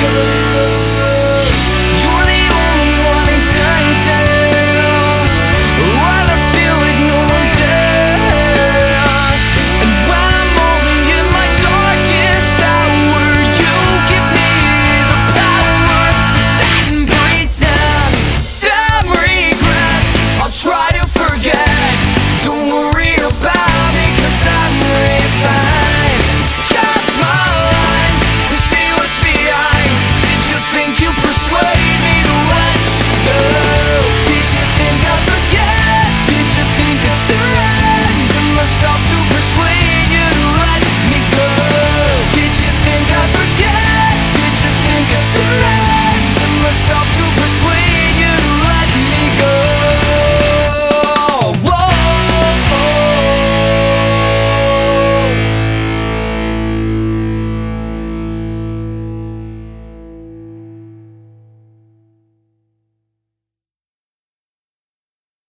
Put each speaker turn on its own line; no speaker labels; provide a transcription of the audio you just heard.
good.